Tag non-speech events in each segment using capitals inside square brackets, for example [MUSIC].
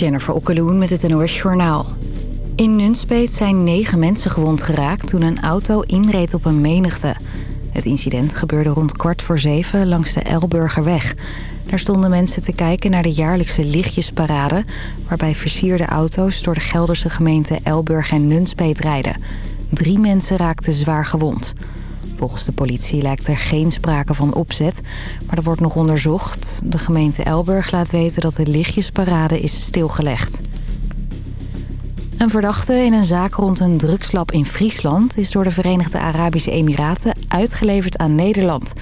Jennifer Okkeloen met het NOS Journaal. In Nunspeet zijn negen mensen gewond geraakt toen een auto inreed op een menigte. Het incident gebeurde rond kwart voor zeven langs de Elburgerweg. Daar stonden mensen te kijken naar de jaarlijkse lichtjesparade... waarbij versierde auto's door de Gelderse gemeenten Elburg en Nunspeet rijden. Drie mensen raakten zwaar gewond. Volgens de politie lijkt er geen sprake van opzet, maar er wordt nog onderzocht. De gemeente Elburg laat weten dat de lichtjesparade is stilgelegd. Een verdachte in een zaak rond een drugslab in Friesland... is door de Verenigde Arabische Emiraten uitgeleverd aan Nederland.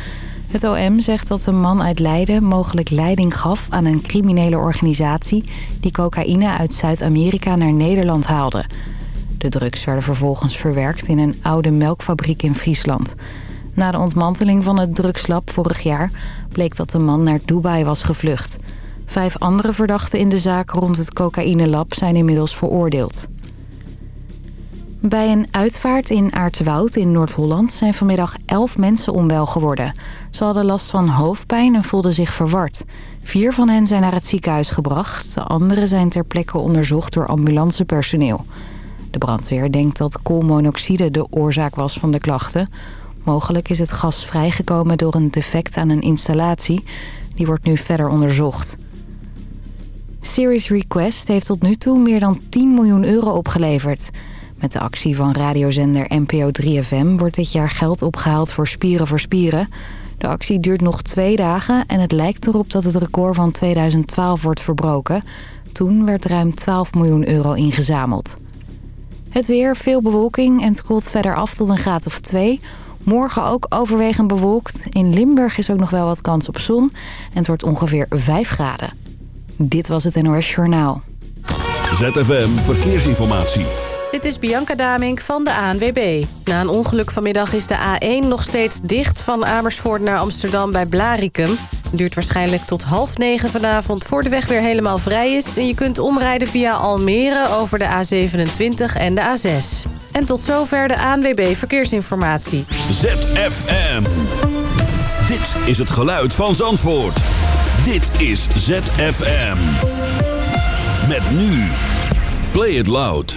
Het OM zegt dat de man uit Leiden mogelijk leiding gaf aan een criminele organisatie... die cocaïne uit Zuid-Amerika naar Nederland haalde... De drugs werden vervolgens verwerkt in een oude melkfabriek in Friesland. Na de ontmanteling van het drugslab vorig jaar bleek dat de man naar Dubai was gevlucht. Vijf andere verdachten in de zaak rond het cocaïnelab zijn inmiddels veroordeeld. Bij een uitvaart in Aartswoud in Noord-Holland zijn vanmiddag elf mensen onwel geworden. Ze hadden last van hoofdpijn en voelden zich verward. Vier van hen zijn naar het ziekenhuis gebracht. De anderen zijn ter plekke onderzocht door ambulancepersoneel. De brandweer denkt dat koolmonoxide de oorzaak was van de klachten. Mogelijk is het gas vrijgekomen door een defect aan een installatie. Die wordt nu verder onderzocht. Series Request heeft tot nu toe meer dan 10 miljoen euro opgeleverd. Met de actie van radiozender NPO 3FM wordt dit jaar geld opgehaald voor Spieren voor Spieren. De actie duurt nog twee dagen en het lijkt erop dat het record van 2012 wordt verbroken. Toen werd ruim 12 miljoen euro ingezameld. Het weer, veel bewolking en het koelt verder af tot een graad of 2. Morgen ook overwegend bewolkt. In Limburg is ook nog wel wat kans op zon. En het wordt ongeveer 5 graden. Dit was het NOS Journaal. ZFM Verkeersinformatie. Dit is Bianca Damink van de ANWB. Na een ongeluk vanmiddag is de A1 nog steeds dicht van Amersfoort naar Amsterdam bij Blarikum. Duurt waarschijnlijk tot half negen vanavond voor de weg weer helemaal vrij is. En je kunt omrijden via Almere over de A27 en de A6. En tot zover de ANWB Verkeersinformatie. ZFM. Dit is het geluid van Zandvoort. Dit is ZFM. Met nu. Play it loud.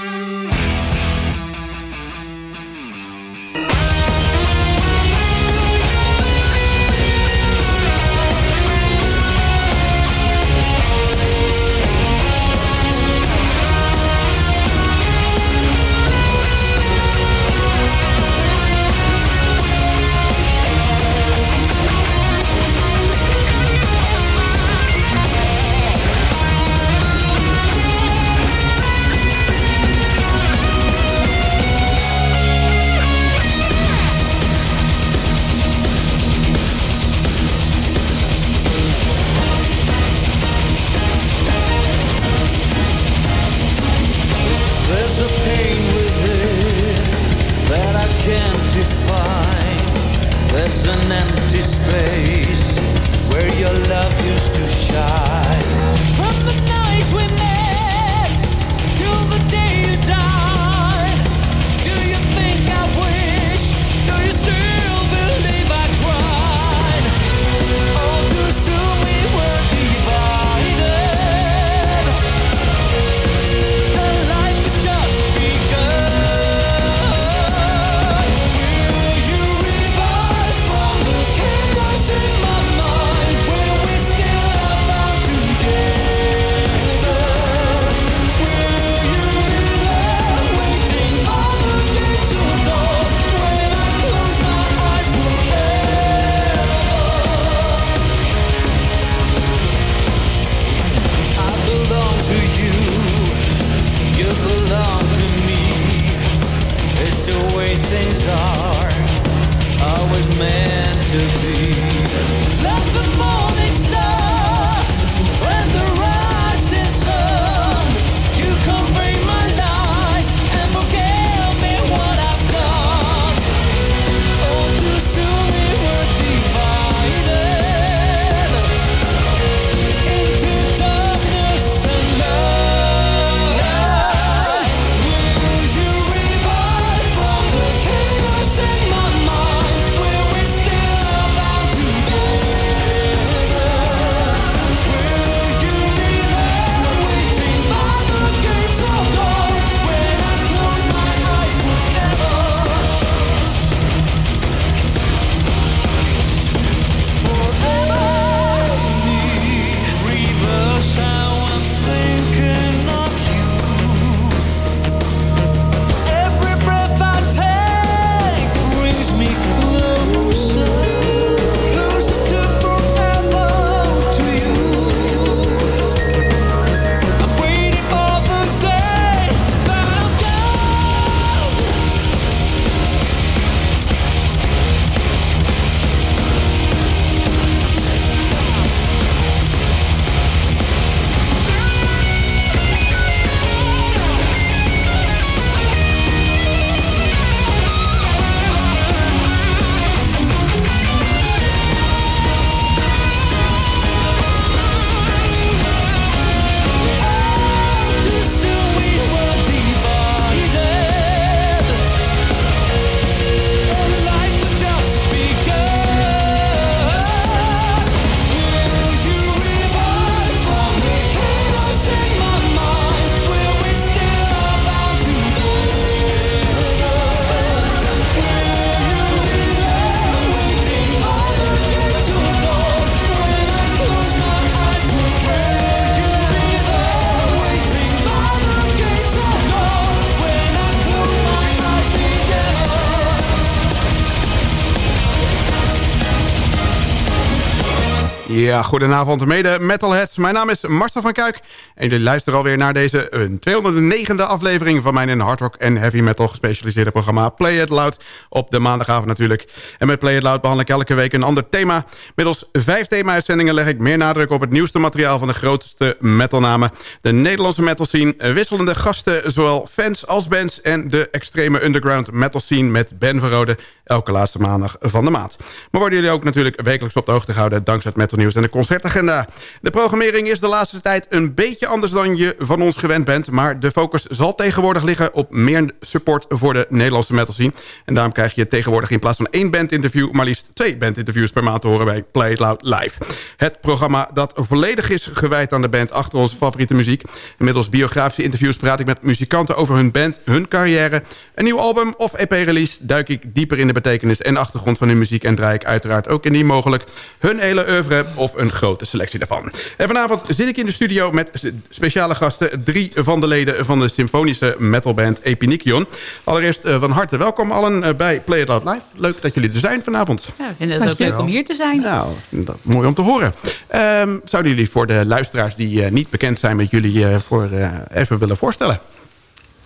Ja, goedenavond mede metalheads. Mijn naam is Marcel van Kuik. En jullie luisteren alweer naar deze 209e aflevering... van mijn in hardrock en heavy metal gespecialiseerde programma Play It Loud. Op de maandagavond natuurlijk. En met Play It Loud behandel ik elke week een ander thema. Middels vijf thema-uitzendingen leg ik meer nadruk op het nieuwste materiaal... van de grootste metalnamen. De Nederlandse metal scene. Wisselende gasten, zowel fans als bands... en de extreme underground metal scene met Ben Verrode... elke laatste maandag van de maand. Maar worden jullie ook natuurlijk wekelijks op de hoogte gehouden... dankzij het metal en de concertagenda. De programmering is de laatste tijd een beetje anders dan je van ons gewend bent... maar de focus zal tegenwoordig liggen op meer support voor de Nederlandse metal scene. En daarom krijg je tegenwoordig in plaats van één bandinterview... maar liefst twee bandinterviews per maand te horen bij Play It Loud Live. Het programma dat volledig is gewijd aan de band achter onze favoriete muziek. Inmiddels biografische interviews praat ik met muzikanten over hun band, hun carrière... een nieuw album of EP-release duik ik dieper in de betekenis en achtergrond van hun muziek... en draai ik uiteraard ook indien mogelijk hun hele oeuvre of een grote selectie daarvan. En vanavond zit ik in de studio met speciale gasten. Drie van de leden van de symfonische metalband Epinikion. Allereerst uh, van harte welkom allen uh, bij Play It Loud Live. Leuk dat jullie er zijn vanavond. Ja, we vinden het ook leuk om hier te zijn. Nou, dat, mooi om te horen. Um, zouden jullie voor de luisteraars die uh, niet bekend zijn met jullie... voor, even willen voorstellen?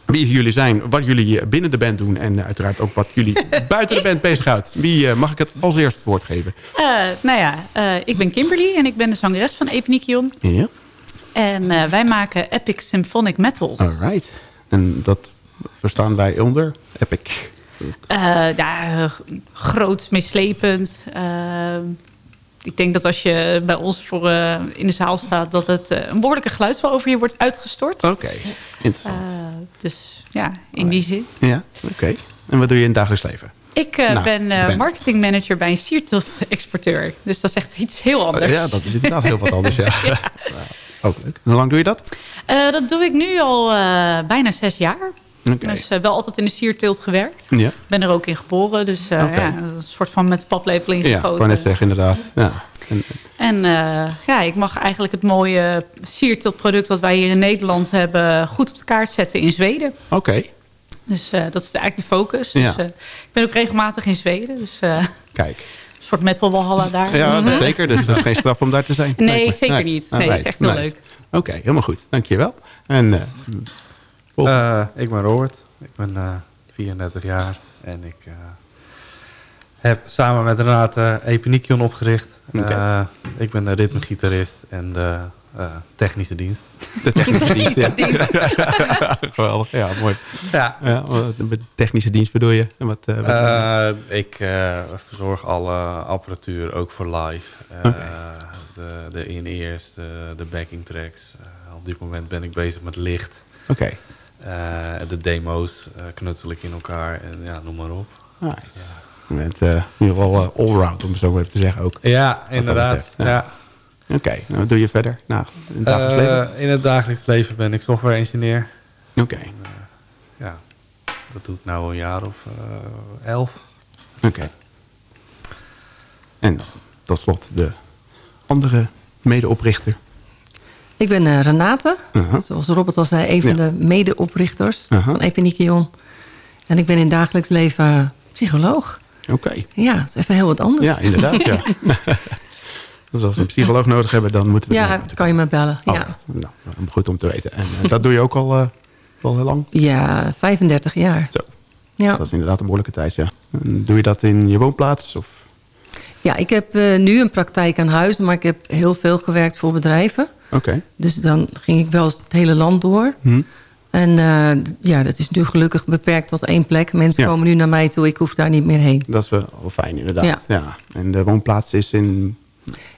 Wie jullie zijn, wat jullie binnen de band doen... en uiteraard ook wat jullie [LAUGHS] buiten de band bezighoudt. Wie mag ik het als eerste woord geven? Uh, nou ja, uh, ik ben Kimberly en ik ben de zangeres van Epinikion. Ja. En wij maken epic symphonic metal. Alright. En dat verstaan wij onder epic? ja, groot, meeslepend ik denk dat als je bij ons voor, uh, in de zaal staat... dat het uh, een behoorlijke geluidsval over je wordt uitgestort. Oké, okay. interessant. Uh, dus ja, in die zin. Ja, oké. Okay. En wat doe je in het dagelijks leven? Ik nou, ben marketingmanager bij een sierteelt-exporteur. Dus dat is echt iets heel anders. Ja, dat is inderdaad heel wat anders, ja. [LAUGHS] ja. Ook leuk. Hoe lang doe je dat? dat doe ik nu al bijna zes jaar. Okay. Dus uh, wel altijd in de sierteelt gewerkt. Ja. ben er ook in geboren. Dus okay. ja, een soort van met paplepel ingegoten. Ja, ik kan net zeggen, inderdaad. Ja. En, en uh, ja, ik mag eigenlijk het mooie sierteeltproduct... wat wij hier in Nederland hebben... goed op de kaart zetten in Zweden. Oké. Okay. Dus dat is eigenlijk de focus. Ja. Dus, ik ben ook regelmatig in Zweden. Dus, Kijk. Een soort metal walhalla daar. Ja, dat zeker. Dus dat is geen straf om daar te zijn. Nee, zeker niet. Nee, dat is echt heel nice. leuk. Oké, helemaal goed. Dankjewel. En... Uh, ik ben Robert. Ik ben uh, 34 jaar en ik uh, heb samen met Renate Epinikion opgericht. Eh, ik ben de ritmegitarist en de eh, technische dienst. De technische [LAUGHS] dienst, ja. [LAUGHS] Geweldig, ja, mooi. Ja. Ja, met technische dienst bedoel je? En Wat, eh, wat- Eh, ik eh, verzorg alle apparatuur, ook voor live. Eh, De, de in-ears, de, de backing tracks. Eh, op dit moment ben ik bezig met licht. Oké. Eh, de demo's eh, knutsel ik in elkaar en ja, noem maar op. Ah, Je bent eh, in ieder geval eh, allround, om het zo even te zeggen ook. Ja, inderdaad. ja. Ja. Oké, nou, wat doe je verder? Nou, in het dagelijks leven? Eh, in het dagelijks leven ben ik software engineer. Oké, Ja, dat doe ik nou een jaar of eh, elf. oké. En tot slot de andere medeoprichter. Ik ben eh, Renate. Uh-huh. Zoals Robert al zei, een van Ja. de medeoprichters Uh-huh. van Epinikion. En ik ben in dagelijks leven psycholoog. Oké, Ja, dat is even heel wat anders. ja, inderdaad, ja. [LAUGHS] [LAUGHS] dus als we een psycholoog nodig hebben, dan moeten we... Ja, het kan je me bellen. Oh, Ja. nou, goed om te weten. En eh, dat doe je ook al wel heel lang? ja, 35 jaar. Zo, Ja. dat is inderdaad een behoorlijke tijd, ja. En doe je dat in je woonplaats? Of? Ja, ik heb eh, nu een praktijk aan huis, maar ik heb heel veel gewerkt voor bedrijven. Oké. Dus dan ging ik wel eens het hele land door. Hm. En eh, ja, dat is nu gelukkig beperkt tot één plek. Mensen Ja. komen nu naar mij toe, ik hoef daar niet meer heen. Dat is wel fijn, inderdaad. Ja. Ja. En de woonplaats is in,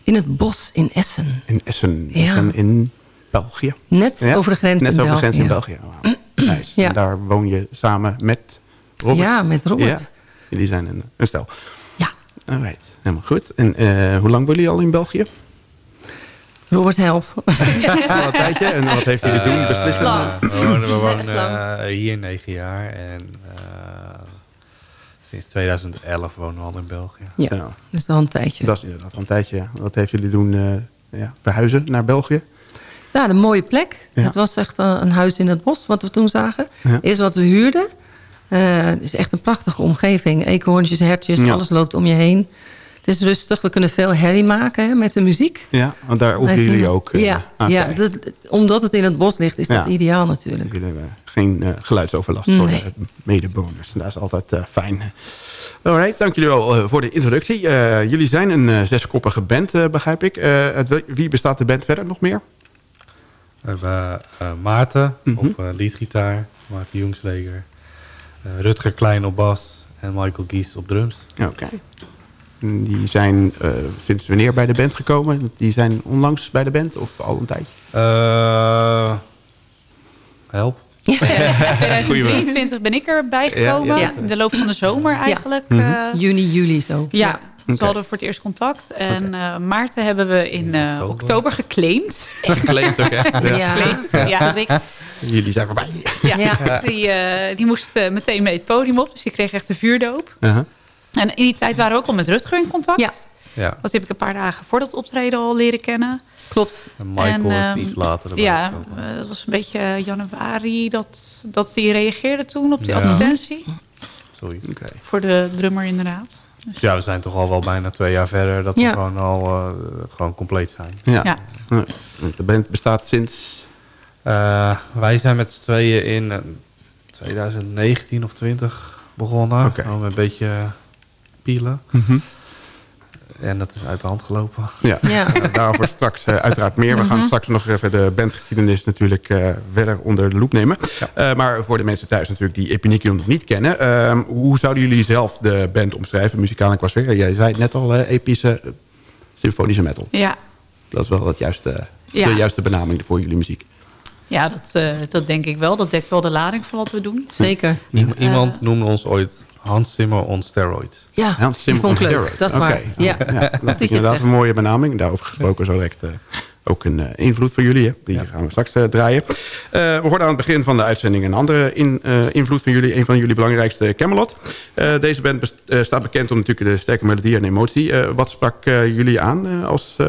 In het bos in Essen. in Essen. Ja. Essen in België. Net Ja? over de grens Net in over de grens in België. Nice. Ja. En daar woon je samen met Robert? Ja, met Robert. Ja. Jullie zijn een, een stel. Alright, helemaal goed. En eh, hoe lang wonen jullie al in België? Robert, help. Al een tijdje. En wat heeft jullie doen? Beslist lang. We wonen, we wonen eh, hier negen jaar en eh, sinds 2011 wonen we al in België. Ja, is al een tijdje. Dat is inderdaad al een tijdje. ja. Wat heeft jullie doen? eh, ja, verhuizen naar België? Ja, een mooie plek. Ja. Het was echt een, een huis in het bos, wat we toen zagen. Ja. Eerst wat we huurden. Eh, het is echt een prachtige omgeving. Eekhoorntjes, hertjes, Ja. alles loopt om je heen. Het is rustig. We kunnen veel herrie maken hè, met de muziek. Ja, want daar hoeven jullie ook. eh, ja, oké. ja dat, omdat het in het bos ligt, is Ja. dat ideaal natuurlijk. Jullie hebben geen eh, geluidsoverlast voor de medebewoners. Dat is altijd eh, fijn. Alright, dank jullie wel eh, voor de introductie. Eh, jullie zijn een eh, zeskoppige band, eh, begrijp ik. Eh, uit wie bestaat de band verder nog meer? We hebben eh, Maarten Mhm. op eh, leadgitaar, Maarten Jungsleger, eh, Rutger Klein op bas en Michael Gies op drums. Oké. En Die zijn eh, sinds wanneer bij de band gekomen? Die zijn onlangs bij de band of al een tijdje? Eh, help. [LAUGHS] In 2023 ben ik erbij gekomen. Ja, ja. In de loop van de zomer eigenlijk. Mhm. eh, Juni, juli zo. ja, Zo hadden we voor het eerst contact. En eh, Maarten hebben we in eh, Oktober. geclaimd. Geleend ook, hè? [LAUGHS] Ja. Geclaimd, ja. [LAUGHS] Jullie zijn voorbij. Ja, Die, eh, die moest meteen mee het podium op. Dus die kreeg echt de vuurdoop. Uh-huh. En in die tijd waren we ook al met Rutger in contact. Ja. Ja. Dat heb ik een paar dagen voor dat optreden al leren kennen. Klopt. En Michael En, is ehm, iets later erbij Ja, gekomen. dat was een beetje januari dat, dat hij reageerde toen op die Ja. advertentie. Zoiets. Oké. Voor de drummer inderdaad. Ja, we zijn toch al wel bijna twee jaar verder dat we gewoon al eh, gewoon compleet zijn. Ja. Ja. De band bestaat sinds... Eh, wij zijn met z'n tweeën in eh, 2019 of 20 begonnen. Oké. Gewoon een beetje pielen. Mhm. En dat is uit de hand gelopen. Ja, Ja. [LAUGHS] Nou, daarover straks eh, uiteraard meer. We gaan straks nog even de bandgeschiedenis natuurlijk eh, verder onder de loep nemen. Eh, maar voor de mensen thuis natuurlijk die Epinikion nog niet kennen. ehm, hoe zouden jullie zelf de band omschrijven, muzikaal en qua sfeer? Jij zei het net al, epische symfonische metal. Ja, Dat is wel het juiste, Ja. de juiste benaming voor jullie muziek. ja dat, eh, dat denk ik wel. Dat dekt wel de lading van wat we doen. Zeker. Iem- Iemand noemde ons ooit Hans Zimmer on steroid. Ja, vond ik leuk. Steroids. Dat is waar. Ja. Ja, dat je is inderdaad een mooie benaming. Daarover gesproken zo direct eh, ook een eh, invloed voor jullie. Hè? Die gaan we straks eh, draaien. Eh, we hoorden aan het begin van de uitzending een andere in, eh, invloed van jullie. Een van jullie belangrijkste, Camelot. Eh, deze band best- eh, staat bekend om natuurlijk de sterke melodie en emotie. Eh, wat sprak eh, jullie aan eh, als... eh,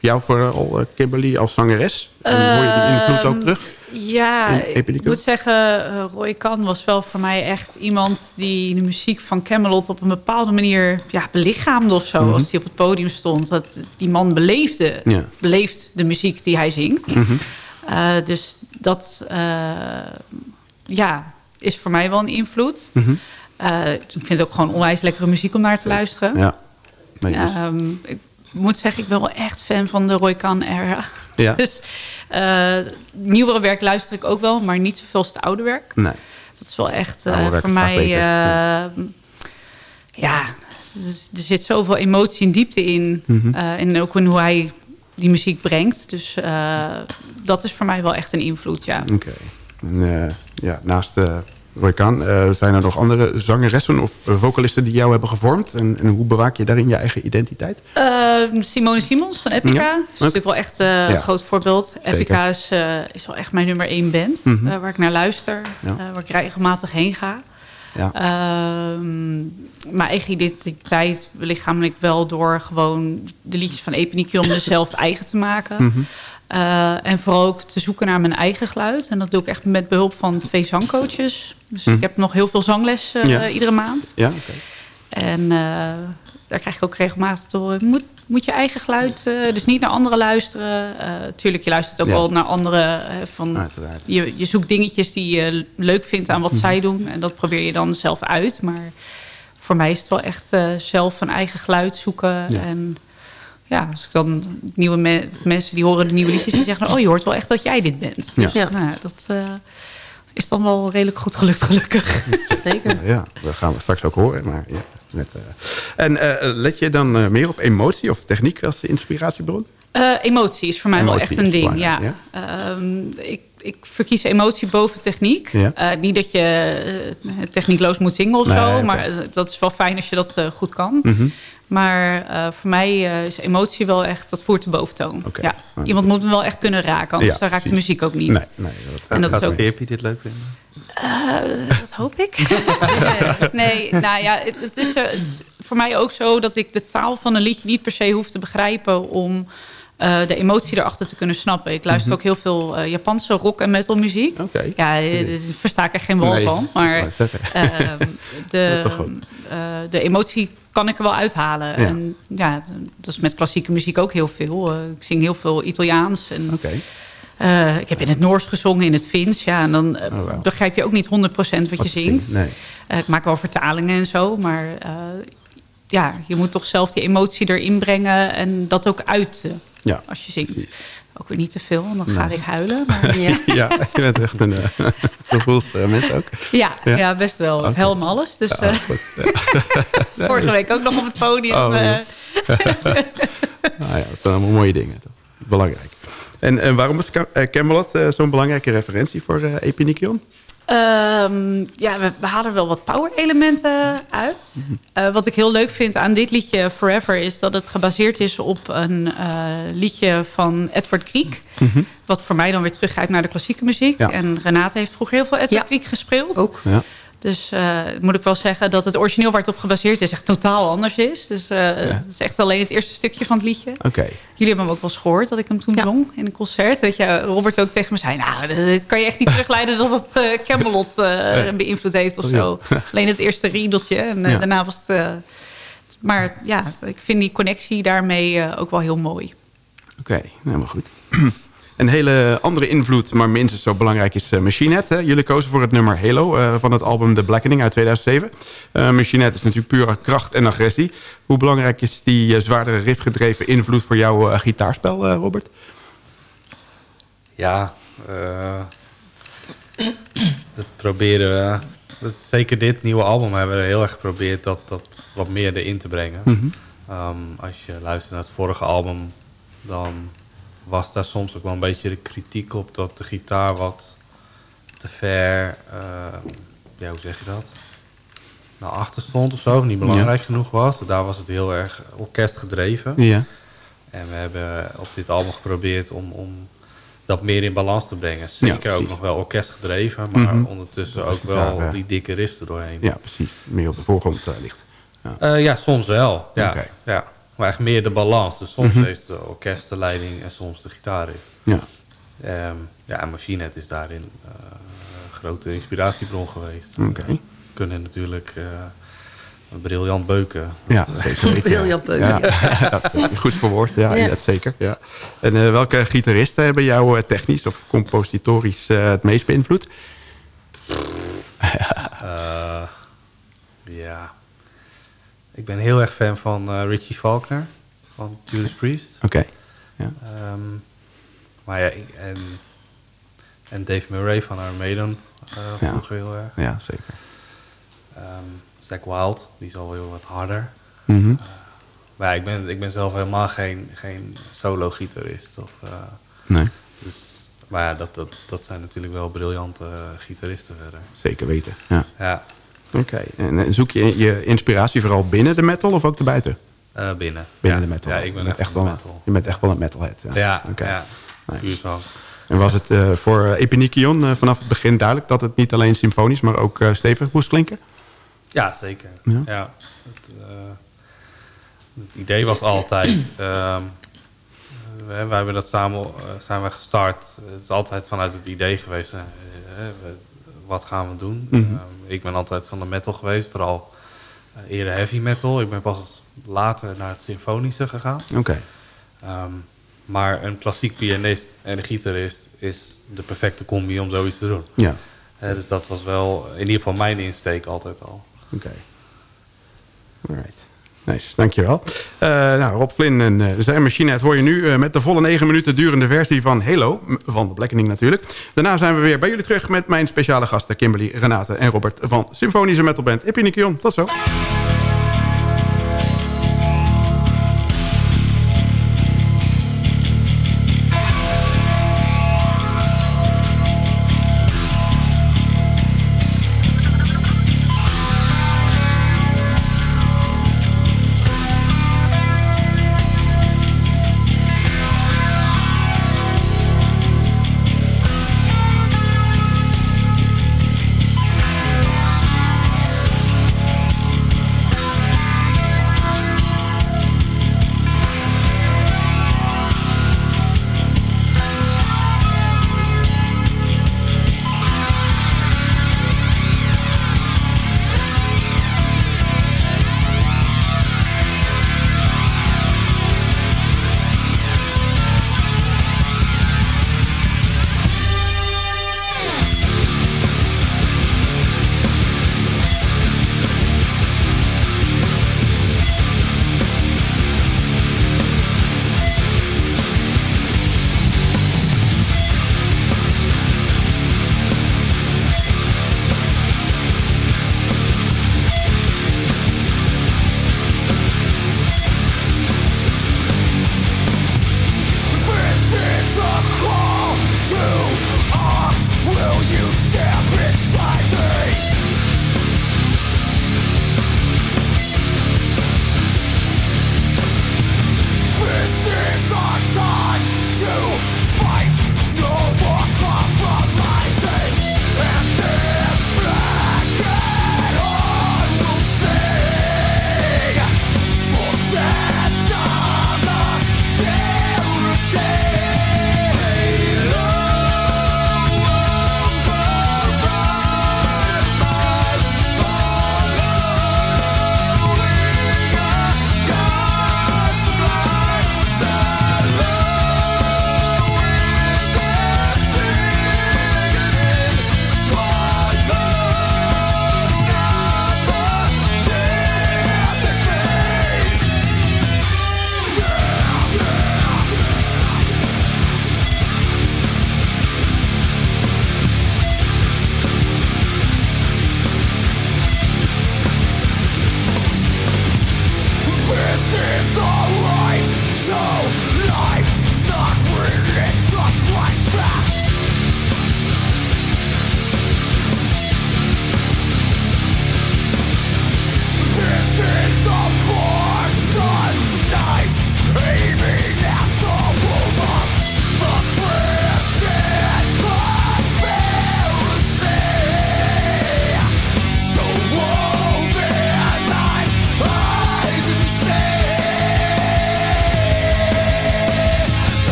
jou vooral, Kimberly, als zangeres? En hoor je die invloed ook Ehm, terug? Ja, ik moet zeggen, eh, Roy Kan was wel voor mij echt iemand die de muziek van Camelot op een bepaalde manier ja, belichaamde of zo. Als hij op het podium stond. Dat die man beleefde, Ja. beleeft de muziek die hij zingt. Eh, dus dat eh, ja, is voor mij wel een invloed. Mhm. Ik vind het ook gewoon onwijs lekkere muziek om naar te luisteren. Ja. Nee, dus- Ehm, ik moet zeggen, ik ben wel echt fan van de Roy Khan era. Ja. [LAUGHS] dus nieuwere werk luister ik ook wel, maar niet zoveel als het oude werk. nee. Dat is wel echt eh, voor mij... ja. eh, ja, dus er zit zoveel emotie en diepte in. Mhm. eh, en ook in hoe hij die muziek brengt. Dus eh, dat is voor mij wel echt een invloed, ja. Oké. En, eh, ja, naast uh, Roy Khan, eh, zijn er nog andere zangeressen of vocalisten die jou hebben gevormd? En, en hoe bewaak je daarin je eigen identiteit? Eh, Simone Simons van Epica Ja. is natuurlijk wel echt eh, een groot voorbeeld. Zeker. Epica is, eh, is wel echt mijn nummer één band. Mhm. eh, waar ik naar luister. Ja. eh, waar ik regelmatig heen ga. Ja. Ehm, mijn eigen identiteit ik wel door gewoon de liedjes van Epinikion mezelf eigen te maken. Mhm. Eh, en vooral ook te zoeken naar mijn eigen geluid. En dat doe ik echt met behulp van twee zangcoaches. Dus Mhm. ik heb nog heel veel zangles eh, Ja. iedere maand. Ja. En eh, daar krijg ik ook regelmatig horen. Moet, moet je eigen geluid, dus niet naar anderen luisteren. Tuurlijk, je luistert ook Ja. wel naar anderen. van, Uiteraard. je, je zoekt dingetjes die je leuk vindt aan wat Mhm. zij doen. En dat probeer je dan zelf uit. Maar voor mij is het wel echt zelf een eigen geluid zoeken. Ja. En ja, als ik dan nieuwe me- mensen die horen de nieuwe liedjes... die zeggen, oh, je hoort wel echt dat jij dit bent. Ja. Dus Ja. nou, dat eh, is dan wel redelijk goed gelukt, gelukkig. [LAUGHS] Zeker. Ja, dat gaan we straks ook horen. Maar ja, net, eh. En eh, let je dan meer op emotie of techniek als inspiratiebron? Eh, emotie is voor mij Emotie wel echt een ding, ja. Ehm, ik, ik verkies emotie boven techniek. Ja. Eh, niet dat je techniekloos moet zingen of Nee, zo, maar dat is wel fijn als je dat goed kan. Mhm. Maar eh, voor mij eh, is emotie wel echt, dat voert de boventoon. Ja. Iemand moet me wel echt kunnen raken, anders Ja, dan raakt de muziek ook niet. Nee, nee. Dat, En dat is ook- Peerpie dit leuk vinden? Eh, dat hoop ik. [LAUGHS] nee, nou ja, het, het is, eh, voor mij ook zo dat ik de taal van een liedje niet per se hoef te begrijpen om eh, de emotie erachter te kunnen snappen. Ik luister ook heel veel eh, Japanse rock en metal muziek. Mhm. Oké. Ja, daar versta ik er geen wal Nee, van. Maar [LAUGHS] ehm, [LAUGHS] de, eh, de emotie kan ik er wel uithalen. Ja. En ja, dat is met klassieke muziek ook heel veel. Eh, ik zing heel veel Italiaans en eh, ik heb in het Noors gezongen, in het Fins. Ja, en dan eh, Oh, begrijp je ook niet 100% wat, Wat je zingt. nee. Ik maak wel vertalingen en zo, maar ja, je moet toch zelf die emotie erin brengen en dat ook uiten Ja. als je zingt. Ook weer niet te veel, dan ga ik huilen. Maar [LAUGHS] Ja. ja, je bent echt een [LAUGHS] uh, gevoelsmens ook. ja, Ja? best wel. Huil om alles. Dus Ja, eh, [LAUGHS] vorige week ook nog op het podium. Oh, eh. Nou ja, dat zijn allemaal mooie dingen. Belangrijk. En, en waarom is Ca- eh, Camelot eh, zo'n belangrijke referentie voor eh Epinikion? Ehm, ja, we, we halen er wel wat power elementen uit. Eh, wat ik heel leuk vind aan dit liedje Forever... is dat het gebaseerd is op een eh, liedje van Edward Griek. Wat voor mij dan weer teruggaat naar de klassieke muziek. Ja. En Renate heeft vroeger heel veel Edward Ja. Griek gespeeld. Ook. Ja. Dus eh, moet ik wel zeggen dat het origineel waar het op gebaseerd is... echt totaal anders is. Dus eh, het is echt alleen het eerste stukje van het liedje. Oké. Jullie hebben hem ook wel eens gehoord dat ik hem toen Ja. zong in een concert. Dat je Robert ook tegen me zei, nou, dat kan je echt niet terugleiden dat het eh, Camelot eh, beïnvloed heeft of Oh, zo. [LAUGHS] Alleen het eerste riedeltje en eh, Ja. daarna was het... eh, maar ja, ik vind die connectie daarmee eh, ook wel heel mooi. Oké, helemaal goed. [CLEARS THROAT] Een hele andere invloed, maar minstens zo belangrijk is uh, Machine Head. Hè? Jullie kozen voor het nummer Halo uh, van het album The Blackening uit 2007. Uh, Machine Head is natuurlijk pure kracht en agressie. Hoe belangrijk is die uh, zwaardere riffgedreven invloed voor jouw uh, gitaarspel, Robert? Ja, dat proberen we. Zeker dit nieuwe album hebben we heel erg geprobeerd dat, dat wat meer erin te brengen. Mm -hmm. um, als je luistert naar het vorige album, dan was daar soms ook wel een beetje de kritiek op dat de gitaar wat te ver, uh, ja, hoe zeg je dat? Naar achter stond of zo, niet belangrijk ja. genoeg was. Daar was het heel erg orkestgedreven. Ja. En we hebben op dit album geprobeerd om, om dat meer in balans te brengen. Zeker ja, ook nog wel orkestgedreven, maar mm -hmm. ondertussen ook wel die dikke riffs er doorheen. Ja, precies. Meer op de voorgrond uh, ligt. Ja. Uh, ja, soms wel. Ja, okay. ja. Maar echt meer de balans. Dus soms mm -hmm. heeft de orkest de leiding en soms de gitaar in. Ja. Um, ja, Machinehead is daarin uh, een grote inspiratiebron geweest. Okay. We kunnen natuurlijk uh, briljant beuken. Ja, zeker. [LAUGHS] briljant beuken. Ja. [LAUGHS] ja. Goed verwoord, ja, ja. zeker. Ja. En uh, welke gitaristen hebben jou technisch of compositorisch het meest beïnvloed? Uh, Ja. Ik ben heel erg fan van eh, Richie Faulkner. Van Judas Priest. Oké. Ja. Ehm, maar ja, ik- en, en Dave Murray van Iron Maiden. eh Ja. vroeger heel erg. ja, zeker. Ehm Zack Wild, die is al heel wat harder. Mhm. Maar ja, ik ben, ik ben zelf helemaal geen, geen solo-gitarist. Of, Nee, dus, maar ja, dat, dat, dat zijn natuurlijk wel briljante gitaristen verder. zeker weten. Ja. Ja, Oké. En eh, zoek je je inspiratie vooral binnen de metal of ook erbuiten? eh, binnen. Binnen ja. de metal. Ja, ik ben Je echt wel metal. Je bent echt wel een metalhead. Ja, Ja, Oké. ja. Nice. En was het eh, voor Epinikion vanaf het begin duidelijk dat het niet alleen symfonisch, maar ook stevig moest klinken? Ja, zeker. Ja? Ja. Het, het idee was altijd... [CLEARS THROAT] ehm, we, wij hebben dat samen zijn we gestart. Het is altijd vanuit het idee geweest. we- wat gaan we doen? Mhm. Ehm, ik ben altijd van de metal geweest. Vooral eh, eerder heavy metal. Ik ben pas later naar het symfonische gegaan. Oké. Ehm, maar een klassiek pianist en een gitarist is de perfecte combi om zoiets te doen. Ja. Eh, dus dat was wel in ieder geval mijn insteek altijd al. Oké. Alright. Nice, dankjewel. Eh nou, Rob Flynn en uh, zijn machine het hoor je nu eh, met de volle 9 minuten durende versie van Halo. Van de Blackening natuurlijk. Daarna zijn we weer bij jullie terug met mijn speciale gasten Kimberly, Renate en Robert van Symfonische Metalband Epinikion. Tot zo.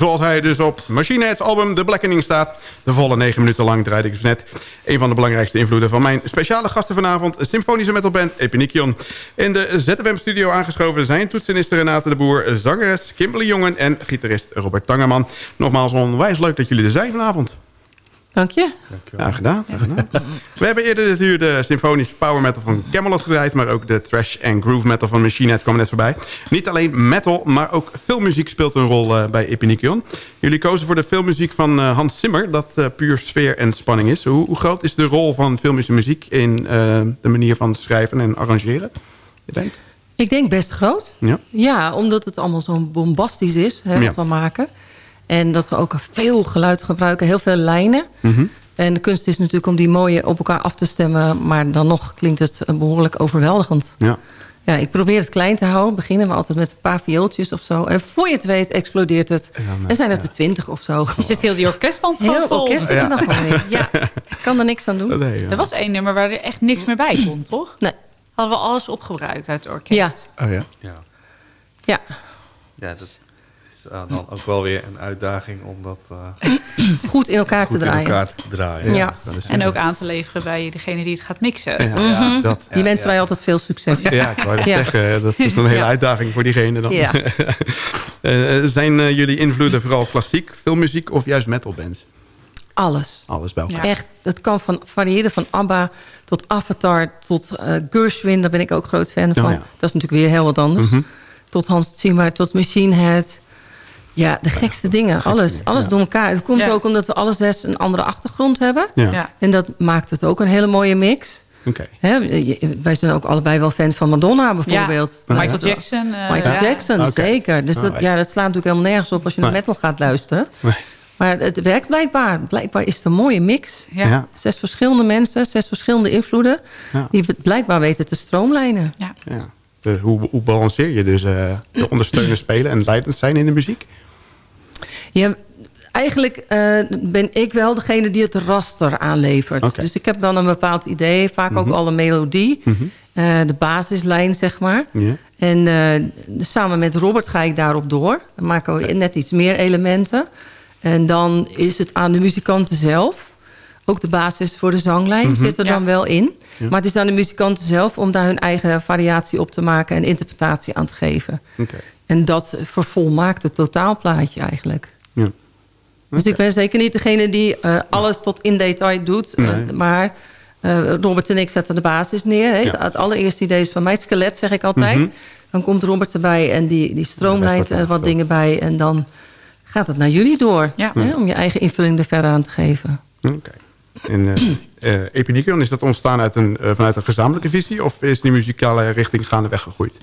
Zoals hij dus op Machine Head's album The Blackening staat. De volle negen minuten lang draaide ik dus net. Een van de belangrijkste invloeden van mijn speciale gasten vanavond... symfonische metalband Epinikion. In de ZFM-studio aangeschoven zijn toetseniste Renate de Boer... zangeres Kimberly Jongen en gitarist Robert Tangerman. Nogmaals onwijs leuk dat jullie er zijn vanavond. Dank je. Ja, gedaan. Ja, gedaan. We hebben eerder dit uur de symfonische power metal van Camelot gedraaid... maar ook de thrash en groove metal van Machine Head kwam net voorbij. Niet alleen metal, maar ook filmmuziek speelt een rol uh, bij Epinikion. Jullie kozen voor de filmmuziek van uh, Hans Zimmer... dat uh, puur sfeer en spanning is. Hoe, hoe, groot is de rol van filmische muziek... in de manier van schrijven en arrangeren? Je denkt? Ik denk best groot. Ja, ja omdat het allemaal zo bombastisch is, hè, wat ja. we maken... En dat we ook veel geluid gebruiken, heel veel lijnen. Mm -hmm. En de kunst is natuurlijk om die mooie op elkaar af te stemmen. Maar dan nog klinkt het behoorlijk overweldigend. Ja. Ja, ik probeer het klein te houden. Beginnen we altijd met een paar viooltjes of zo. En voor je het weet explodeert het. En, dan, er zijn er ja. twintig of zo. Je zit heel die orkestband gewoon Heel vol. orkest is er gewoon in. [LAUGHS] Ja, ik kan er niks aan doen. Nee, ja. Er was één nummer waar er echt niks meer bij kon, toch? Nee. Hadden we alles opgebruikt uit het orkest. Ja. Oh ja? Ja. Ja. Ja, dat is uh, dan ook wel weer een uitdaging om dat uh, [COUGHS] goed in elkaar goed te draaien. In elkaar te draaien. Ja. En ook aan te leveren bij degene die het gaat mixen. Ja, mm -hmm. dat, die wensen wij altijd veel succes. Ja, ik wou dat zeggen. Dat is een hele uitdaging voor diegene dan. Ja. uh, [LAUGHS] zijn jullie invloeden vooral klassiek, filmmuziek of juist metalbands? Alles. Alles bij elkaar. Echt, dat kan van, variëren van ABBA tot Avatar tot Gershwin. Daar ben ik ook groot fan van. Oh, ja. Dat is natuurlijk weer heel wat anders. Mm -hmm. Tot Hans Zimmer, tot Machine Head. Ja, de gekste dingen. Alles, alles door elkaar. Het komt Ja. ook omdat we alle zes een andere achtergrond hebben. Ja. Ja. En dat maakt het ook een hele mooie mix. Oké. Hè, je- wij zijn ook allebei wel fan van Madonna bijvoorbeeld. Ja. Michael dat- Jackson. eh, Michael ja. Jackson, zeker. Dus dat, Alright. ja, dat slaat natuurlijk helemaal nergens op als je naar metal gaat luisteren. Nee. Maar het werkt blijkbaar. Blijkbaar is het een mooie mix. Ja. Ja. Zes verschillende mensen, zes verschillende invloeden... Ja. die blijkbaar weten te stroomlijnen. Ja. Ja. De, hoe, hoe balanceer je dus eh, de ondersteunen spelen en leidend zijn in de muziek? Ja, eigenlijk eh, ben ik wel degene die het raster aanlevert. Dus ik heb dan een bepaald idee. Vaak ook Mhm. al een melodie. Mhm. eh, de basislijn, zeg maar. En eh, samen met Robert ga ik daarop door. Dan maken we net iets meer elementen. En dan is het aan de muzikanten zelf. Ook de basis voor de zanglijn Mhm. zit er Ja. dan wel in. Ja. Maar het is aan de muzikanten zelf om daar hun eigen variatie op te maken... en interpretatie aan te geven. Oké. En dat vervolmaakt het totaalplaatje eigenlijk. Dus ik ben zeker niet degene die eh, alles tot in detail doet. Nee. Eh, maar eh, Robert en ik zetten de basis neer. Ja. Het allereerste idee is van mij skelet, zeg ik altijd. Mhm. Dan komt Robert erbij en die, die stroomlijnt er wat dingen bij. En dan gaat het naar jullie door. Ja. Hè, om je eigen invulling er verder aan te geven. Oké. En eh [CLEARS THROAT] eh, Epinikion, is dat ontstaan uit een, vanuit een gezamenlijke visie... of is die muzikale richting gaandeweg gegroeid?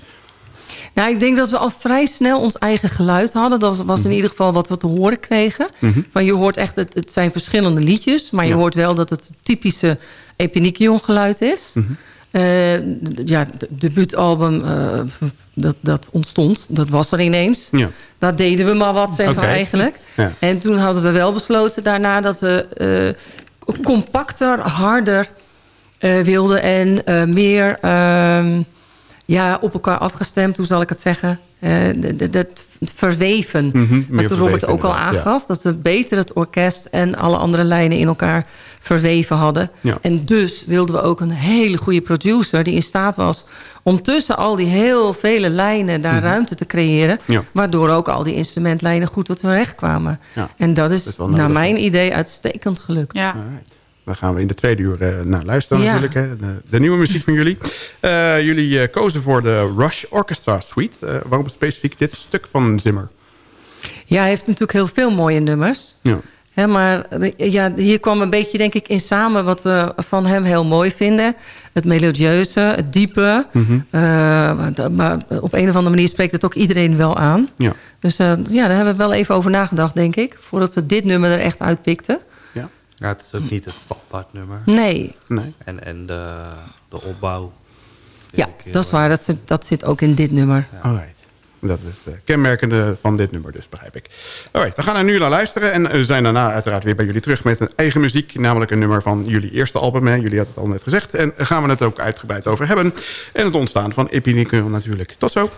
Nou, ik denk dat we al vrij snel ons eigen geluid hadden. Dat was, in ieder geval wat we te horen kregen. Mhm. Van je hoort echt, het, het zijn verschillende liedjes. Maar je Ja. hoort wel dat het typische Epinikion geluid is. Mhm. Eh, ja, het debuutalbum, eh, dat, dat ontstond. Dat was er ineens. Ja. Dat deden we maar wat, zeggen we eigenlijk. Ja. En toen hadden we wel besloten daarna dat we eh, compacter, harder wilden. En meer ehm, ja, op elkaar afgestemd, hoe zal ik het zeggen? Eh, dat verweven. Mhm, meer Wat Robert verweven ook al ja. aangaf. Dat we beter het orkest en alle andere lijnen in elkaar verweven hadden. Ja. En dus wilden we ook een hele goede producer... die in staat was om tussen al die heel vele lijnen... daar ruimte te creëren. Mhm. Ja. Waardoor ook al die instrumentlijnen goed tot hun recht kwamen. Ja. En dat is, Dat is wel naar mijn idee uitstekend gelukt. Ja. Alright. Daar gaan we in de tweede uur eh, naar luisteren Ja. natuurlijk. Hè. De, de nieuwe muziek van jullie. Eh, jullie eh, kozen voor de Rush Orchestra Suite. Waarom specifiek dit stuk van Zimmer? Ja, hij heeft natuurlijk heel veel mooie nummers. Ja. Hè, maar ja, hier kwam een beetje denk ik in samen wat we van hem heel mooi vinden. Het melodieuze, het diepe. Eh, maar op een of andere manier spreekt het ook iedereen wel aan. Ja. Dus ja, daar hebben we wel even over nagedacht, denk ik. Voordat we dit nummer er echt uitpikten. Ja. Ja, het is ook niet het standaardnummer. Nee, Nee. En, en de, de opbouw. ja, heel dat is waar. Dat zit, dat zit ook in dit nummer. Alright. Dat is het kenmerkende van dit nummer dus, begrijp ik. Alright, we gaan er nu naar luisteren. En we zijn daarna uiteraard weer bij jullie terug met een eigen muziek. Namelijk een nummer van jullie eerste album. Hè. Jullie hadden het al net gezegd. En daar gaan we het ook uitgebreid over hebben. En het ontstaan van Epinicle natuurlijk. Tot zo.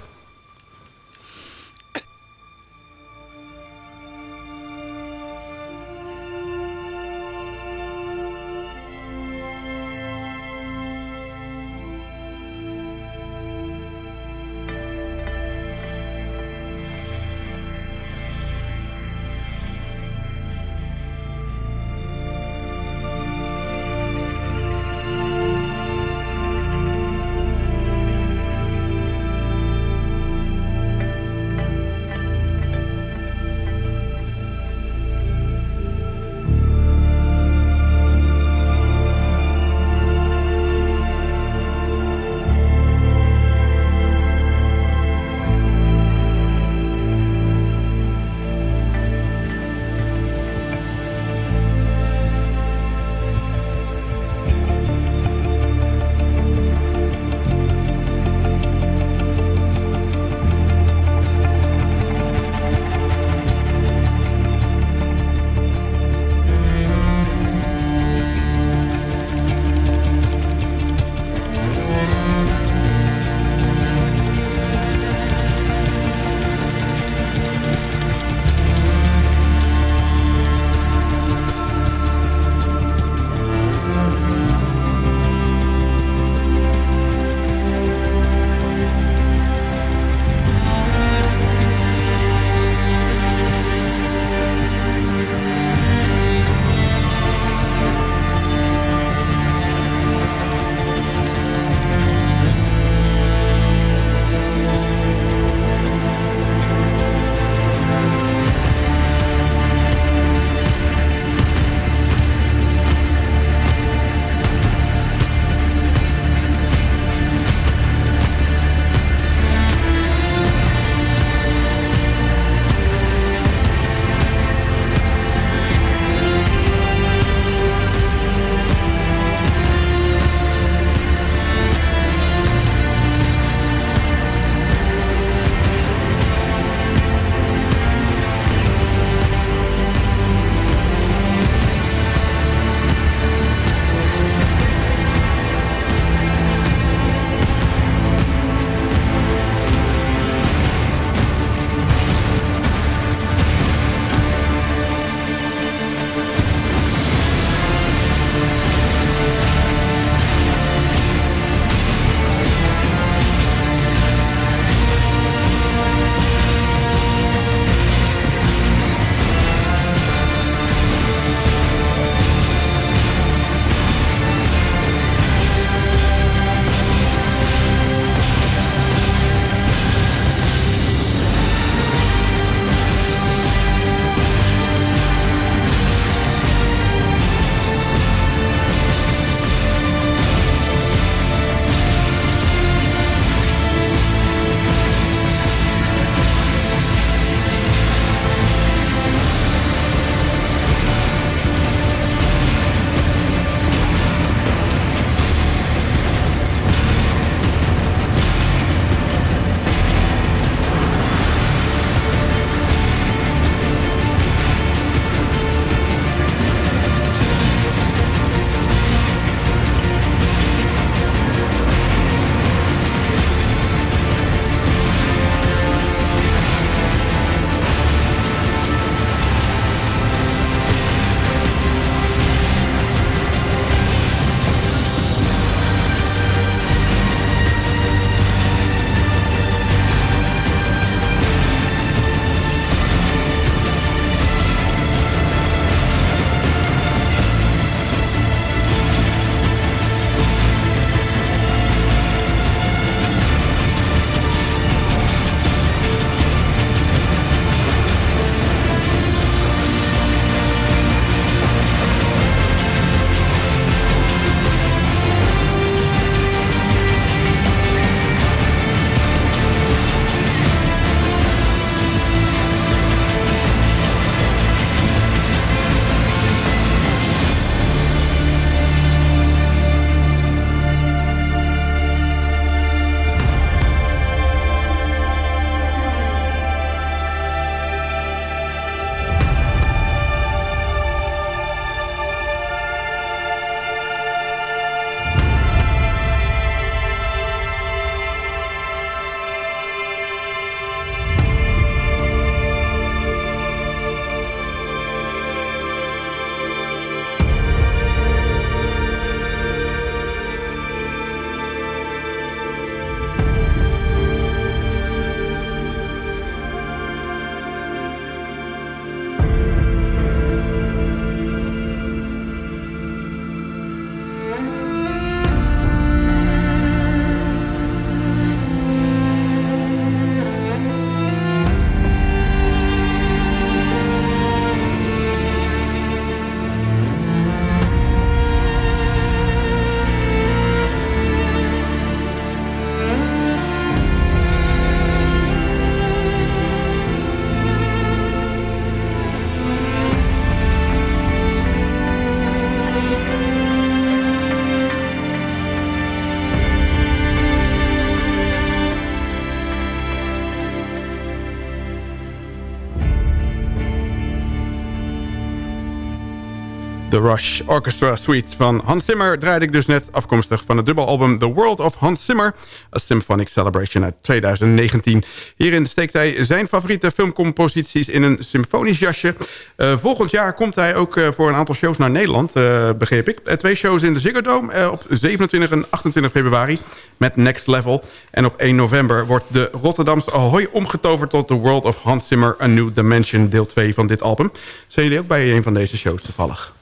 Rush Orchestra Suite van Hans Zimmer draaide ik dus net afkomstig van het dubbelalbum The World of Hans Zimmer, A Symphonic Celebration uit 2019. Hierin steekt hij zijn favoriete filmcomposities in een symfonisch jasje. Uh, volgend jaar komt hij ook uh, voor een aantal shows naar Nederland, uh, begreep ik. twee shows in de Ziggo Dome op 27 en 28 februari met Next Level. En op 1 november wordt de Rotterdamse Ahoy omgetoverd tot The World of Hans Zimmer, A New Dimension, deel 2 van dit album. Zijn jullie ook bij een van deze shows toevallig?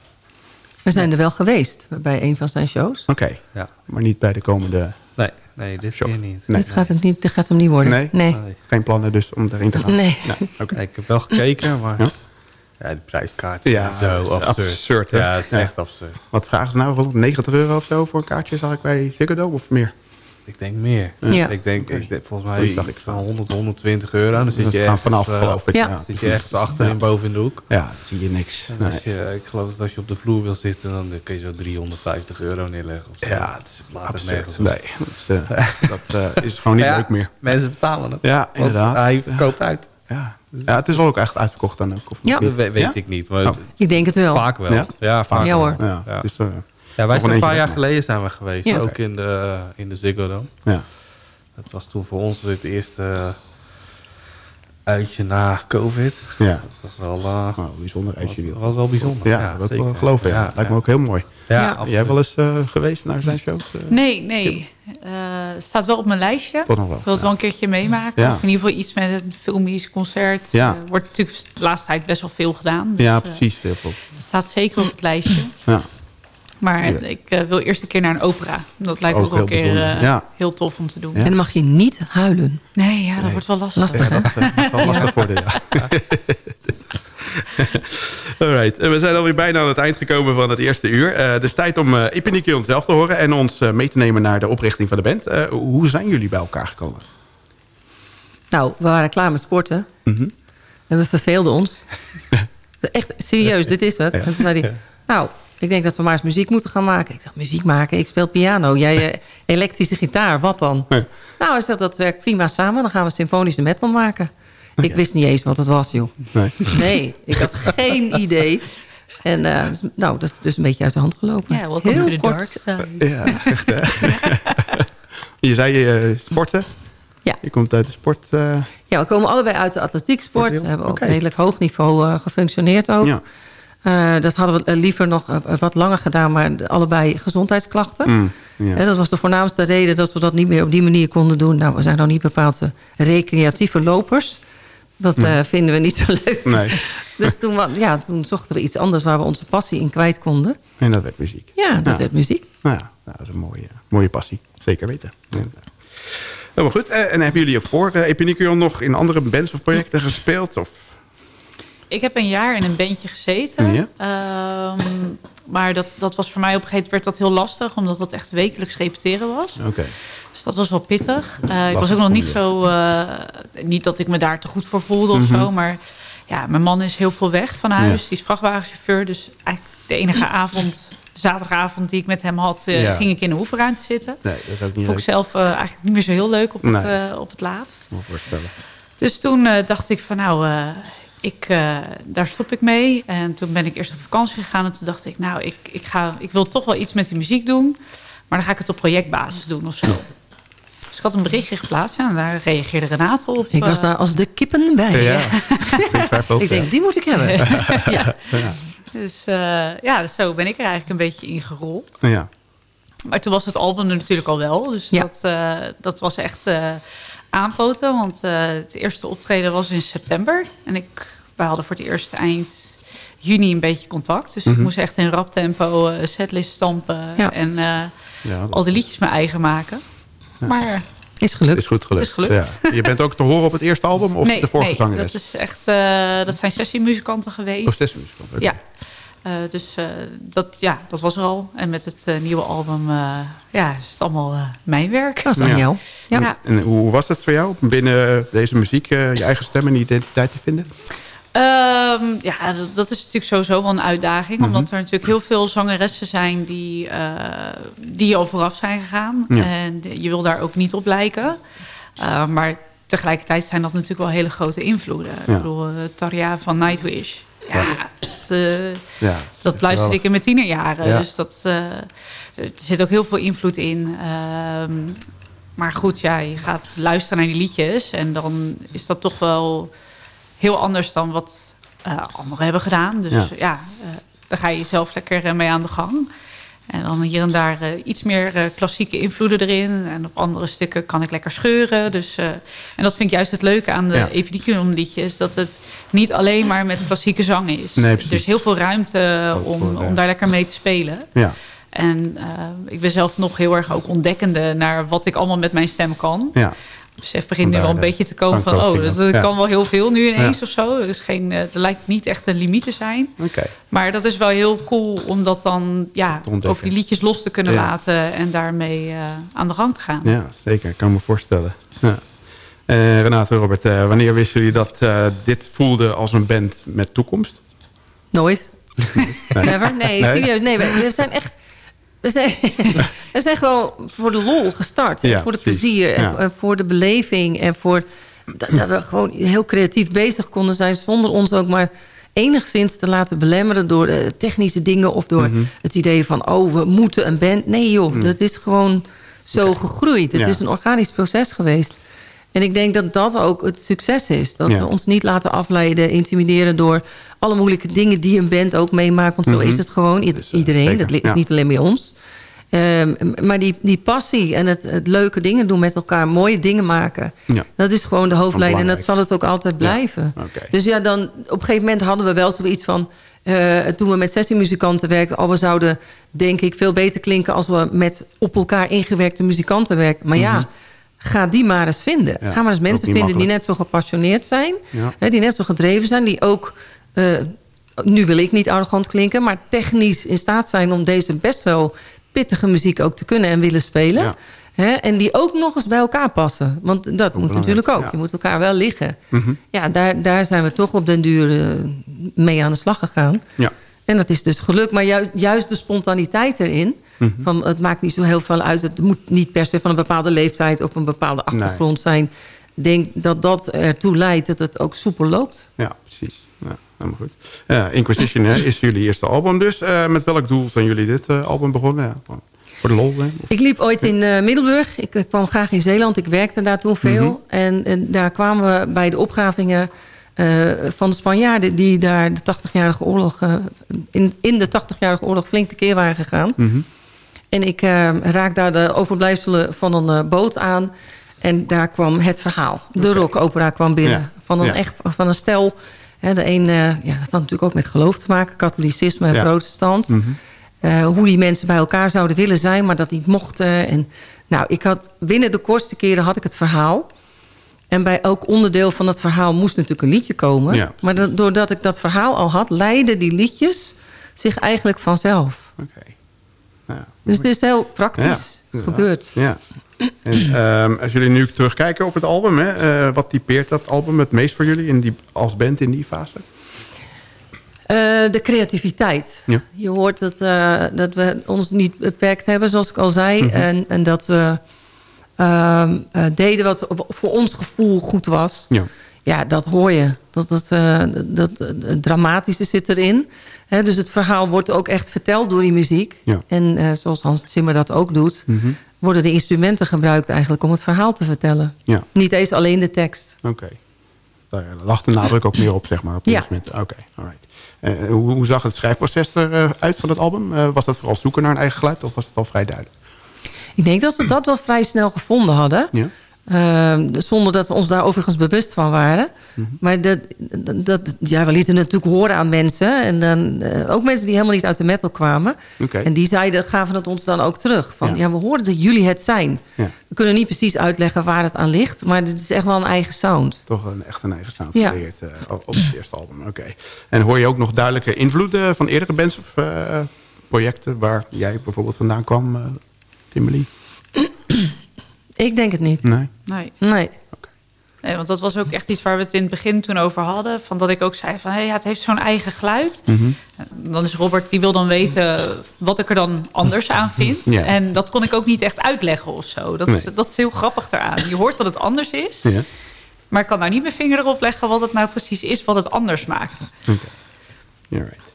We zijn er wel geweest bij een van zijn shows. Oké, okay. ja. maar niet bij de komende... Nee, nee dit keer niet. Nee. Dit, gaat het niet. dit gaat hem niet worden. Nee? nee? Geen plannen dus om erin te gaan? Nee. nee. Okay. ik heb wel gekeken, maar... Ja? Ja, de prijskaart is ja, zo absurd. absurd ja, het is echt absurd. Wat vragen ze nou? Rond 90 euro of zo voor een kaartje zag ik bij Ziggo Dome of meer? Ik denk meer. Ja. Ik, denk, ik volgens mij zag ik van 100, 120 euro. Dan zit je ergens, vanaf, geloof ik. Ja. Zit je ergens achterin boven in de hoek. Ja, dan zie je niks. Nee. Als je, ik geloof dat als je op de vloer wil zitten, dan kun je zo 350 euro neerleggen. Of ja, het is absurd. Nee, dat, is, uh, [LAUGHS] dat uh, is gewoon niet leuk meer. Mensen betalen het. Ja, inderdaad. Hij koopt uit. Ja. ja, het is ook echt uitverkocht dan ook. Of ja. Dat weet, weet ik niet. Maar oh. Ik denk het wel. Vaak wel. Ja, ja vaak ja, hoor. Ja, ja. Het is, ja, wij zijn een paar jaar geleden zijn we geweest. Ja. Ook in de, in de Ziggo Dome. Ja. Het was toen voor ons het eerste uitje na COVID. Ja. Dat was wel uh, bijzonder uitje. Dat was wel bijzonder. Ja, ja dat wel geloof ik. Ja, lijkt me ook heel mooi. Ja, Jij wel eens uh, geweest naar zijn shows? Uh, nee, nee. Uh, staat wel op mijn lijstje. Toch nog wel. Ik wil het wel een keertje meemaken. Of in ieder geval iets met een filmisch concert. Ja. wordt natuurlijk de laatste tijd best wel veel gedaan. Dus, ja, precies. heel veel. Het staat zeker op het lijstje. Ja. Maar ik uh, wil eerst een keer naar een opera. Dat lijkt me ook, ook een keer uh, ja. heel tof om te doen. Ja. En dan mag je niet huilen. Nee, ja, dat nee. wordt wel lastig. Lastig, hè? dat, uh, dat zal lastig worden, ja. [LAUGHS] Alright, we zijn alweer bijna aan het eind gekomen van het eerste uur. Uh, dus tijd om uh, Epinikion zelf te horen en ons uh, mee te nemen naar de oprichting van de band. hoe zijn jullie bij elkaar gekomen? Nou, we waren klaar met sporten. Mm -hmm. En we verveelden ons. [LAUGHS] Echt, serieus, dit is het. En toen zei hij, nou, ik denk dat we maar eens muziek moeten gaan maken. Ik dacht, muziek maken? Ik speel piano. Jij uh, elektrische gitaar, wat dan? Nee. Nou, hij zegt, dat werkt prima samen. Dan gaan we symfonische metal maken. Okay. Ik wist niet eens wat het was, joh. Nee, nee ik had geen [LAUGHS] idee. En uh, nou, dat is dus een beetje uit de hand gelopen. Ja, welkom Heel to the kort. dark side. Ja, echt hè? [LAUGHS] je zei uh, sporten. Ja. Je komt uit de sport... Uh... Ja, we komen allebei uit de atletieksport. We hebben okay. op redelijk hoog niveau gefunctioneerd ook. Ja. Uh, dat hadden we liever nog uh, wat langer gedaan, maar allebei gezondheidsklachten. Mm, uh, dat was de voornaamste reden dat we dat niet meer op die manier konden doen. Nou, we zijn nog niet bepaald recreatieve lopers. Dat nee. vinden we niet zo leuk. Nee. [LAUGHS] dus toen, ja, toen zochten we iets anders waar we onze passie in kwijt konden. En dat werd muziek. Ja, dat werd muziek. Nou ja, dat is een mooie, mooie passie. Zeker weten. Ja. Goed. En hebben jullie op voor Epinikion nog in andere bands of projecten gespeeld? Of... Ik heb een jaar in een bandje gezeten. Ja? Um, maar dat, dat was voor mij op een gegeven moment werd dat heel lastig. Omdat dat echt wekelijks repeteren was. Oké. Okay. Dus dat was wel pittig. Uh, ik was ook nog niet zo... Uh, niet dat ik me daar te goed voor voelde of Mhm. zo. Maar ja, mijn man is heel veel weg van huis. Ja. Die is vrachtwagenchauffeur. Dus eigenlijk de enige [CLEARS THROAT] avond... De zaterdagavond die ik met hem had... Uh, Ja. ging ik in de oefenruimte zitten. Nee, dat is ook niet Vond ik zelf eigenlijk niet meer zo heel leuk op, het, Nee. op het laatst. Moet voorstellen. Dus toen dacht ik van nou, ik, uh, daar stop ik mee. En toen ben ik eerst op vakantie gegaan. En toen dacht ik nou, ik, ik, ga, ik wil toch wel iets met die muziek doen. Maar dan ga ik het op projectbasis doen of zo. Dus ik had een berichtje geplaatst. Ja, en daar reageerde Renate op. Ik was uh, daar als de kippen bij. Ja. [LAUGHS] Ik denk, die moet ik hebben. [LAUGHS] [LAUGHS] ja. Dus uh, ja, zo ben ik er eigenlijk een beetje in gerold. Ja. Maar toen was het album er natuurlijk al wel. Dus Ja. dat, uh, dat was echt uh, aanpoten. Want uh, het eerste optreden was in september. En ik, wij hadden voor het eerst eind juni een beetje contact. Dus Mhm. ik moest echt in rap tempo uh, setlist stampen. Ja. En uh, Ja, al die liedjes mijn eigen maken. Maar Is gelukt. is goed gelukt. Het is gelukt. Ja. Je bent ook te horen op het eerste album of nee, de vorige nee zangeres? dat, is echt, uh, dat zijn sessiemuzikanten geweest. Oh, sessiemuzikant. oké. Ja. Uh, dus uh, dat, ja, dat was er al. En met het uh, nieuwe album uh, ja, is het allemaal uh, mijn werk. Dat is aan Ja. jou. Ja. En hoe was het voor jou om binnen deze muziek uh, je eigen stem en identiteit te vinden? Um, ja, dat, dat, is natuurlijk sowieso wel een uitdaging. Mhm. Omdat er natuurlijk heel veel zangeressen zijn die, uh, die al vooraf zijn gegaan. Ja. En je wil daar ook niet op lijken. Uh, maar tegelijkertijd zijn dat natuurlijk wel hele grote invloeden. Ja. Ik bedoel, uh, Taria van Nightwish. Ja, eh, Ja, dat luisterde ik in mijn tienerjaren. Ja. Dus dat, eh, er zit ook heel veel invloed in. Ehm, maar goed, ja, je gaat luisteren naar die liedjes. En dan is dat toch wel heel anders dan wat eh, anderen hebben gedaan. Dus Ja. eh, daar ga je zelf lekker eh, mee aan de gang. En dan hier en daar eh, iets meer eh, klassieke invloeden erin. En op andere stukken kan ik lekker scheuren. Dus, eh, en dat vind ik juist het leuke aan de Ja. Epidicum liedjes. Dat het niet alleen maar met klassieke zang is. Nee, er is heel veel ruimte om, om daar lekker mee te spelen. Ja, En ik ben zelf nog heel erg ook ontdekkende naar wat ik allemaal met mijn stem kan. ja. Besef begint nu wel een beetje te komen van... oh, dat. Ja. kan wel heel veel nu ineens Ja. of zo. Er, is geen, eh, er lijkt niet echt een limiet te zijn. Oké. Maar dat is wel heel cool om dat dan ja, over die liedjes los te kunnen Ja. laten... en daarmee eh, aan de gang te gaan. Ja, zeker. Ik kan me voorstellen. Ja. Eh, Renate, Robert, eh, wanneer wisten jullie dat eh, dit voelde als een band met toekomst? Nooit. [LAUGHS] Nee. Never. Nee, Nee? serieus. Nee, we, we zijn echt... We zijn, [LAUGHS] we zijn gewoon voor de lol gestart. Ja, voor het precies. plezier. En, Ja. en voor de beleving. En voor dat, dat we gewoon heel creatief bezig konden zijn... zonder ons ook maar enigszins te laten belemmeren... door eh, technische dingen of door Mhm. het idee van... oh, we moeten een band. Nee joh, dat is gewoon zo gegroeid. Het Ja. is een organisch proces geweest. En ik denk dat dat ook het succes is. Dat Ja. we ons niet laten afleiden, intimideren... door alle moeilijke dingen die een band ook meemaakt. Want zo Mhm. is het gewoon. I- Dus, eh, Iedereen, zeker, dat is ja. niet alleen bij ons. Ehm, maar die, die passie en het, het leuke dingen doen met elkaar... mooie dingen maken... Ja. dat is gewoon de hoofdlijn. En dat zal het ook altijd blijven. Dus ja, dan op een gegeven moment hadden we wel zoiets van... eh, toen we met sessiemuzikanten werkten... al we zouden, denk ik, veel beter klinken... als we met op elkaar ingewerkte muzikanten werkten. Maar ja, ga die maar eens vinden. Ja, ga maar eens mensen vinden die net zo gepassioneerd zijn... Ja. Hè, die net zo gedreven zijn, die ook... eh, nu wil ik niet arrogant klinken... maar technisch in staat zijn om deze best wel pittige muziek ook te kunnen en willen spelen. Ja. Hè, en die ook nog eens bij elkaar passen. Want dat moet natuurlijk ook. Je moet elkaar wel liggen. Mhm. Ja, daar, daar zijn we toch op den duur eh, mee aan de slag gegaan. Ja. En dat is dus gelukt. Maar juist, juist de spontaniteit erin. Mhm. Van, het maakt niet zo heel veel uit. Het moet niet per se van een bepaalde leeftijd... of een bepaalde achtergrond zijn. Ik denk dat dat ertoe leidt dat het ook soepel loopt. Ja, precies. Ja, helemaal goed. Ja, Inquisition hè, is jullie eerste album dus. Eh, met welk doel zijn jullie dit eh, album begonnen? Ja, voor de lol, hè? Of- Ik liep ooit in eh, Middelburg. Ik kwam graag in Zeeland. Ik werkte daar toen veel. Mhm. en, en daar kwamen we bij de opgravingen van de Spanjaarden... die daar de 80-jarige oorlog... in, in de 80-jarige oorlog flink tekeer waren gegaan. Mhm. En ik eh, raak daar de overblijfselen van een eh, boot aan. En daar kwam het verhaal. De Oké. rockopera kwam binnen. Ja. Van, een Ja. echt, van een stel. Hè, de een, eh, ja, dat had natuurlijk ook met geloof te maken. Katholicisme en Ja. protestant. Mhm. Hoe die mensen bij elkaar zouden willen zijn, maar dat niet mochten. En, nou, ik had, binnen de kortste keren had ik het verhaal. En bij elk onderdeel van het verhaal moest natuurlijk een liedje komen. Ja. Maar dat, doordat ik dat verhaal al had, leidden die liedjes zich eigenlijk vanzelf. Oké. Dus het is heel praktisch Ja, gebeurd. Ja. En, ehm, als jullie nu terugkijken op het album, hè, eh, wat typeert dat album het meest voor jullie in die, als band in die fase? Eh, de creativiteit. Ja. Je hoort dat, eh, dat we ons niet beperkt hebben, zoals ik al zei. Mhm. en, en dat we ehm, eh, deden wat voor ons gevoel goed was. Ja. Ja, dat hoor je. Dat, dat, eh, dat, het dramatische zit erin. Dus het verhaal wordt ook echt verteld door die muziek. Ja. En eh, zoals Hans Zimmer dat ook doet... Mhm. worden de instrumenten gebruikt eigenlijk om het verhaal te vertellen. Ja. Niet eens alleen de tekst. Oké. Daar lag de nadruk ook meer op, zeg maar, op Ja. Oké, alright. Eh, hoe, hoe zag het schrijfproces eruit van het album? Eh, was dat vooral zoeken naar een eigen geluid of was het al vrij duidelijk? Ik denk dat we dat wel vrij snel gevonden hadden. Ja? Ehm, zonder dat we ons daar overigens bewust van waren. Mhm. Maar dat, dat, ja, we lieten het natuurlijk horen aan mensen. En dan, eh, ook mensen die helemaal niet uit de metal kwamen. En die zeiden, gaven het ons dan ook terug. Van, Ja. ja. we horen dat jullie het zijn. Ja. We kunnen niet precies uitleggen waar het aan ligt. Maar dit is echt wel een eigen sound. Toch een, echt een eigen sound Ja. gecreëerd eh, op het eerste album. Oké. En hoor je ook nog duidelijke invloeden van eerdere bands of eh, projecten... waar jij bijvoorbeeld vandaan kwam, Kimberly? Ik denk het niet. Nee? Nee. Nee. Nee, want dat was ook echt iets waar we het in het begin toen over hadden. Van dat ik ook zei van, hey, ja, het heeft zo'n eigen geluid. Mhm. Dan is Robert, die wil dan weten wat ik er dan anders aan vind. Ja. En dat kon ik ook niet echt uitleggen of zo. Dat, is, dat is heel grappig daaraan. Je hoort dat het anders is. Ja. Maar ik kan nou niet mijn vinger erop leggen wat het nou precies is wat het anders maakt. Oké. Alright. Eh,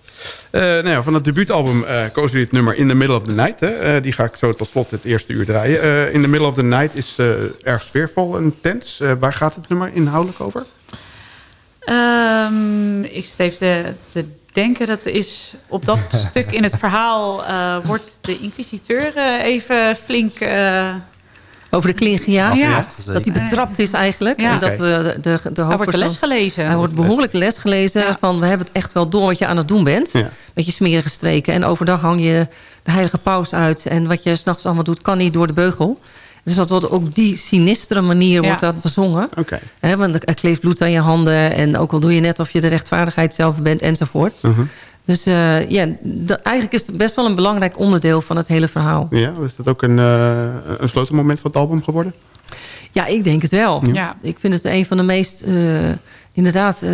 nou ja, van het debuutalbum eh kozen jullie het nummer In the Middle of the Night. Hè? Eh, die ga ik zo tot slot het eerste uur draaien. Eh, In the Middle of the Night is eh, erg sfeervol en intens. Eh, waar gaat het nummer inhoudelijk over? Ehm, ik zit even te, te denken, dat is op dat [LAUGHS] stuk in het verhaal... eh, wordt de inquisiteur eh, even flink... eh, Over de kling gejaagd. Ja. Dat hij betrapt is eigenlijk. Ja. En dat we de, de, de hij wordt de hoofdpersoon- les gelezen. Hij wordt behoorlijk les gelezen. Ja. Van, we hebben het echt wel door wat je aan het doen bent. Ja. Met je smerige streken. En overdag hang je de heilige paus uit. En wat je s'nachts allemaal doet, kan niet door de beugel. Dus dat wordt ook die sinistere manier Ja. wordt dat bezongen. Want er kleeft bloed aan je handen. En ook al doe je net of je de rechtvaardigheid zelf bent enzovoort. Mhm. Dus eh, ja, dat, eigenlijk is het best wel een belangrijk onderdeel van het hele verhaal. Ja, is dat ook een, eh een sleutelmoment van het album geworden? Ja, ik denk het wel. Ja. Ik vind het een van de meest, eh, inderdaad, eh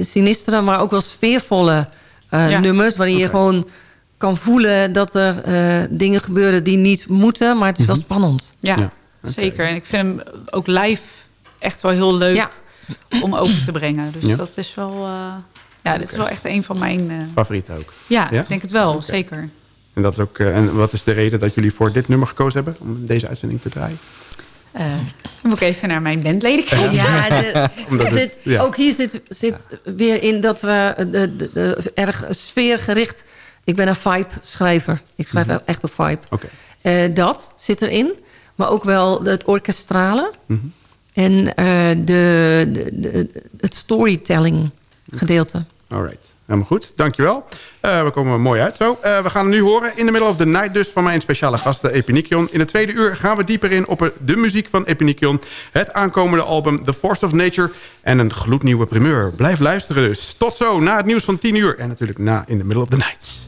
sinistere, maar ook wel sfeervolle eh, Ja. nummers. Waarin je gewoon kan voelen dat er eh, dingen gebeuren die niet moeten. Maar het is wel spannend. Ja, Ja, zeker. En ik vind hem ook live echt wel heel leuk Ja. om over te brengen. Dus Ja. dat is wel... ja, dit is wel echt een van mijn... eh, Favoriet ook. ja, Ja? ik denk het wel, zeker. En, dat is ook, eh, en wat is de reden dat jullie voor dit nummer gekozen hebben? Om deze uitzending te draaien? Eh, dan moet ik even naar mijn bandleden kijken. Ja, [LAUGHS] de- het- dit- ja. ook hier zit, zit weer in dat we de, de, de- erg sfeergericht... Ik ben een vibe-schrijver. Ik schrijf Mhm. echt op vibe. Oké. Eh, dat zit erin. Maar ook wel het orkestrale. Mhm. En eh, de, de, de- het storytelling gedeelte. Alright. Helemaal goed, dankjewel. Eh we komen mooi uit zo. Eh, we gaan nu horen in the middle of the night dus van mijn speciale gast, de Epinikion. In het tweede uur gaan we dieper in op de muziek van Epinikion. Het aankomende album The Force of Nature en een gloednieuwe primeur. Blijf luisteren dus. Tot zo, na het nieuws van 10 uur en natuurlijk na in the middle of the night.